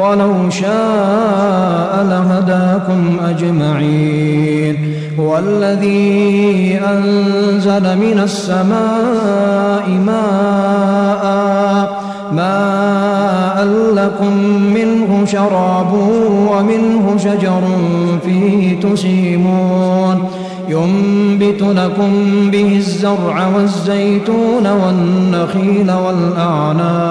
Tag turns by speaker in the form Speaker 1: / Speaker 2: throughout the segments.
Speaker 1: ولو شاء لهداكم أجمعين. هو الذي أنزل من السماء ماء ماء لكم منه شراب ومنه شجر فيه تسيمون. ينبت لكم به الزرع والزيتون والنخيل والأعناب.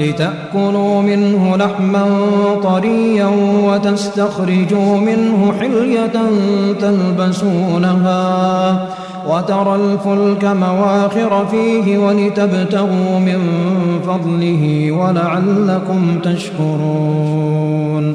Speaker 1: لتأكلوا منه لحما طريا وتستخرجوا منه حلية تلبسونها وترى الفلك مواخر فيه ولتبتغوا من فضله ولعلكم تشكرون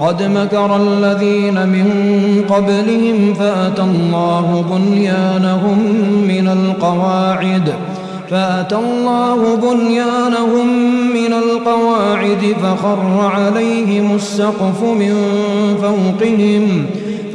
Speaker 1: قد مكر الذين من قبلهم فأتى الله بنيانهم من القواعد فأتى الله بنيانهم من القواعد فخر عليهم السقف من فوقهم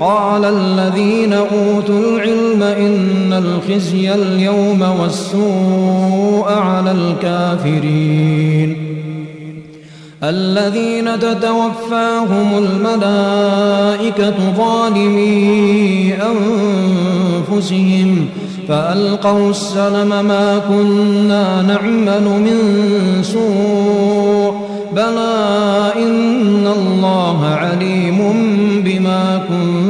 Speaker 1: قال الذين أوتوا العلم إن الخزي اليوم والسوء على الكافرين. الذين تتوفاهم الملائكة ظالمي أنفسهم فألقوا السلم ما كنا نعمل من سوء. بلى إن الله عليم بما كنتم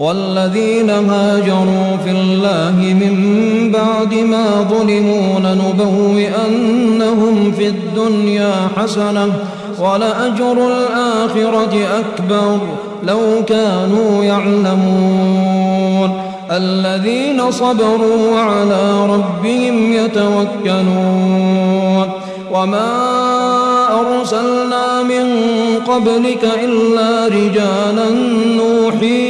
Speaker 1: والذين هاجروا في الله من بعد ما ظلموا لنبوئنهم في الدنيا حسنة ولأجر الآخرة أكبر لو كانوا يعلمون الذين صبروا وعلى ربهم يتوكلون وما أرسلنا من قبلك إلا رجالا نوحي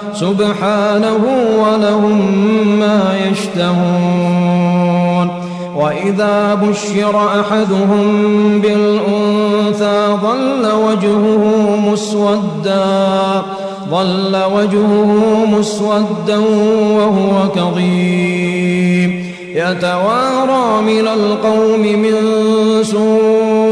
Speaker 1: سبحانه ولهم ما يشتهون. وإذا بشر أحدهم بالأنثى ظل وجهه مسودا ظل وجهه مسودا وهو كظيم. يتوارى من القوم من سوء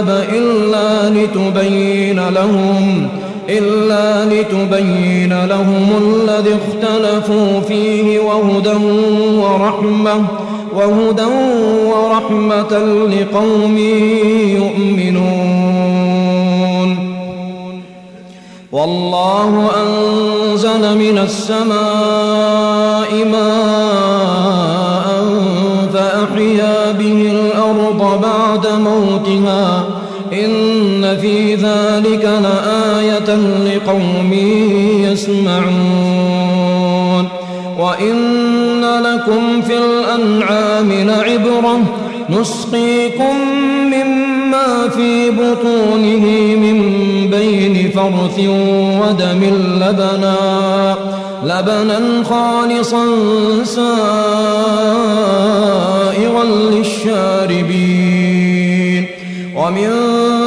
Speaker 1: الكتاب إلا لتبين لهم إلا لتبين لهم الذي اختلفوا فيه وهدى ورحمة وهدى ورحمة لقوم يؤمنون. والله أنزل من السماء ماء فأحيا به الأرض بعد ذلك لآية لقوم يسمعون. وإن لكم في الأنعام لعبرة نسقيكم مما في بطونه من بين فرث ودم لبنا لبنا خالصا سائغا للشاربين. ومن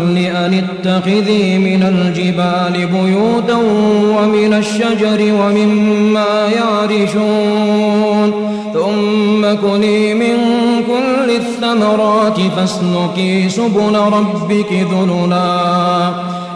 Speaker 1: النحل أن اتخذي من الجبال بيوتا ومن الشجر ومما يعرشون. ثم كلي من كل الثمرات فاسلكي سبل ربك ذللا.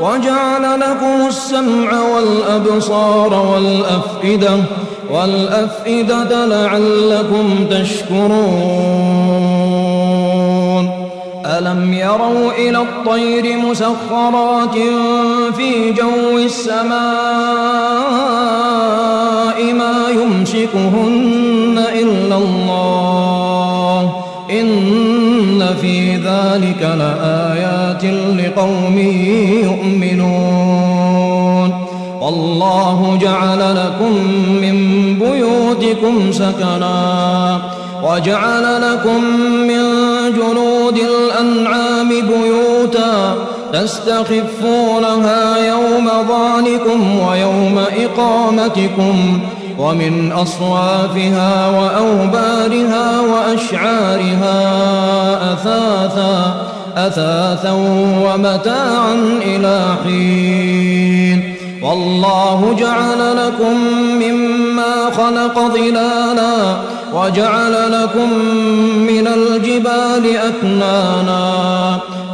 Speaker 1: وجعل لكم السمع والأبصار والأفئدة والأفئدة لعلكم تشكرون. ألم يروا إلى الطير مسخرات في جو السماء ما يمسكهن إلا الله؟ إن في ذلك لآيات لقوم يؤمنون. والله جعل لكم من بيوتكم سكنا وجعل لكم من جنود الأنعام بيوتا تستخفونها يوم ظانكم ويوم إقامتكم ومن أصوافها وأوبارها وأشعارها أثاثا أثاثا ومتاعا إلى حين. والله جعل لكم مما خلق ظلالا وجعل لكم من الجبال أكنانا.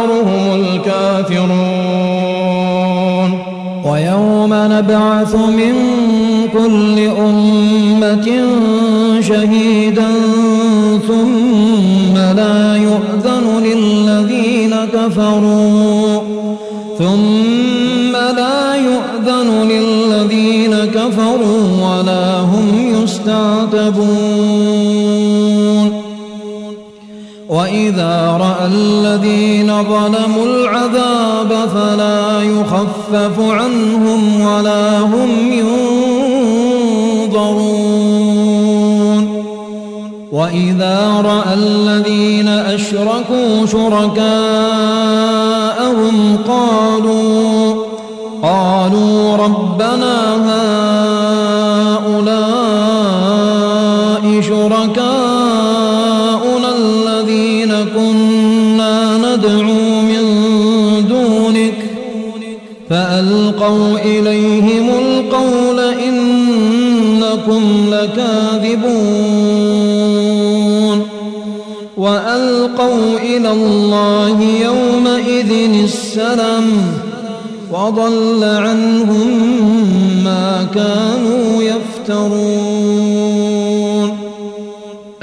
Speaker 1: وأكثرهم الكافرون. ويوم نبعث من كل أمة شهيدا ثم لا يؤذن للذين كفروا. ثم لا يؤذن للذين كفروا ولا هم يستعتبون. وإذا رأى الذين ظلموا العذاب فلا يخفف عنهم ولا هم ينظرون. وإذا رأى الذين أشركوا شركاءهم قالوا قالوا ربنا هؤلاء ندعو من دونك فألقوا إليهم القول إنكم لكاذبون وألقوا إلى الله يومئذ السلام وضل عنهم ما كانوا يفترون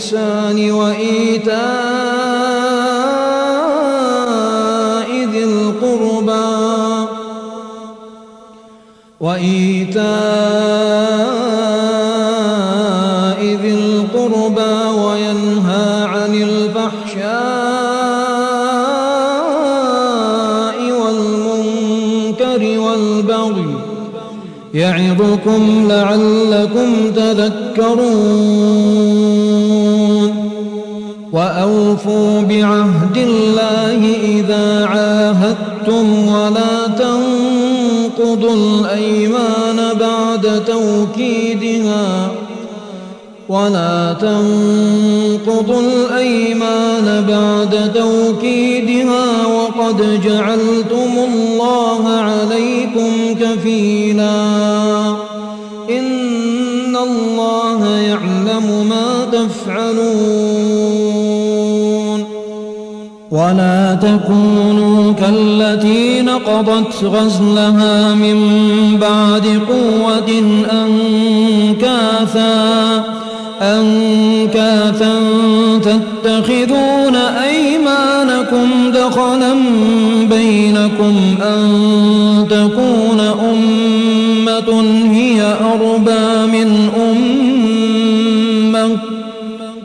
Speaker 1: والإحسان وإيتاء ذي القربى وإيتاء ذي القربى وينهى عن الفحشاء والمنكر والبغي يعظكم لعلكم تذكرون وأوفوا بعهد الله إذا عاهدتم ولا تنقضوا الأيمان بعد توكيدها ولا تنقضوا الأيمان بعد توكيدها وقد جعلتم الله عليكم كفيلا إن الله يعلم ما تفعلون ولا تكونوا كالتي نقضت غزلها من بعد قوة أنكاثا أنكاثا تتخذون أيمانكم دخلا بينكم أن تكون أمة هي أربى من أمة.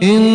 Speaker 1: إنما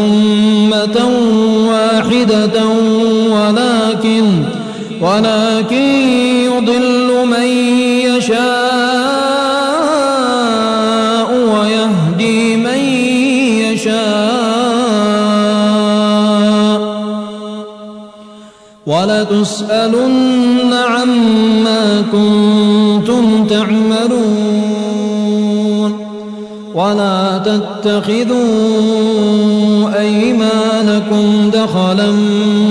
Speaker 1: ولتسألن عما كنتم تعملون ولا تتخذوا أيمانكم دخلا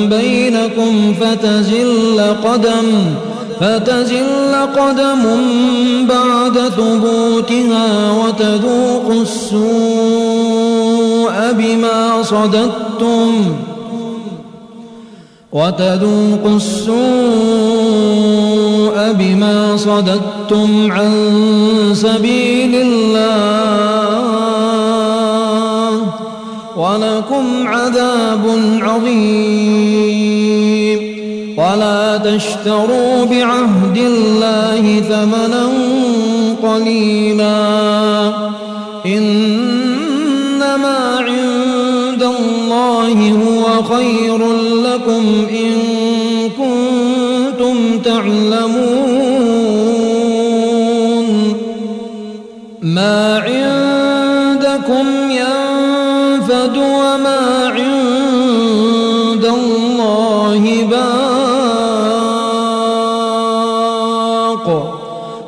Speaker 1: بينكم فتزل قدم فتزل قدم بعد ثبوتها وتذوقوا السوء بما صددتم وتذوقوا السوء بما صددتم عن سبيل الله ولكم عذاب عظيم. ولا تشتروا بعهد الله ثمنا قليلا. إنما عند الله هو خير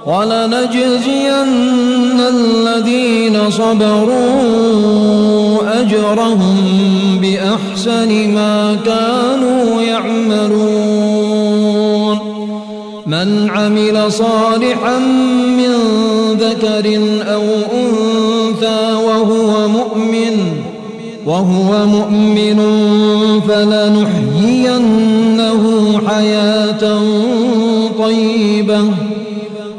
Speaker 1: ولنجزين الذين صبروا أجرهم بأحسن ما كانوا يعملون. من عمل صالحا من ذكر أو أنثى وهو مؤمن وهو مؤمن فلنحيينه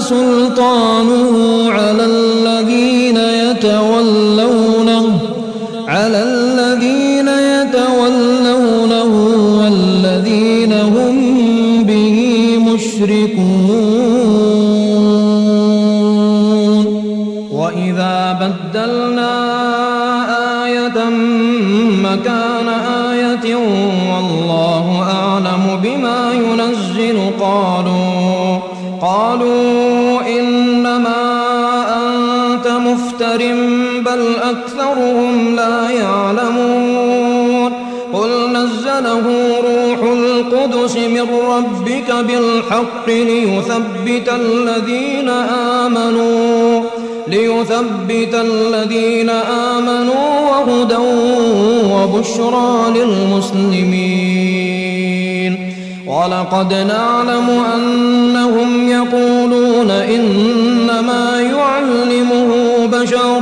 Speaker 1: سلطانه على ربك بالحق ليثبت الذين آمنوا ليثبت الذين آمنوا وهدى وبشرى للمسلمين. ولقد نعلم أنهم يقولون إنما يعلمه بشر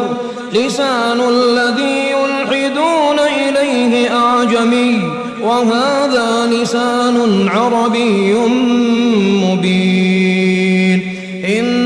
Speaker 1: لسان الذي يلحدون إليه أعجمي. وهذا لسان عربي مبين. إن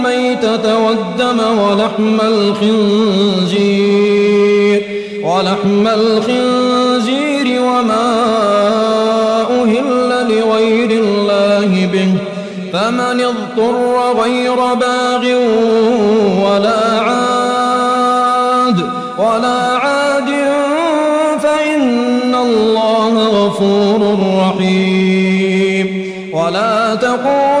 Speaker 1: الميتة والدم ولحم الخنزير ولحم الخنزير وما أهل لغير الله به. فمن اضطر غير باغ ولا عاد ولا عاد فإن الله غفور رحيم. ولا تقولوا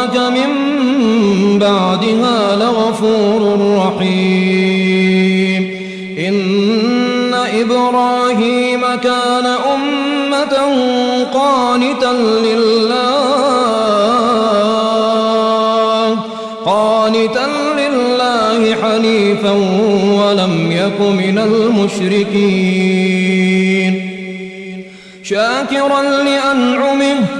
Speaker 1: ربك من بعدها لغفور رحيم. إن إبراهيم كان أمة قانتا لله قانتا لله حنيفا ولم يك من المشركين. شاكرا لأنعمه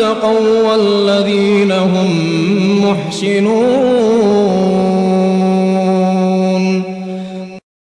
Speaker 1: اتقوا والذين هم محسنون.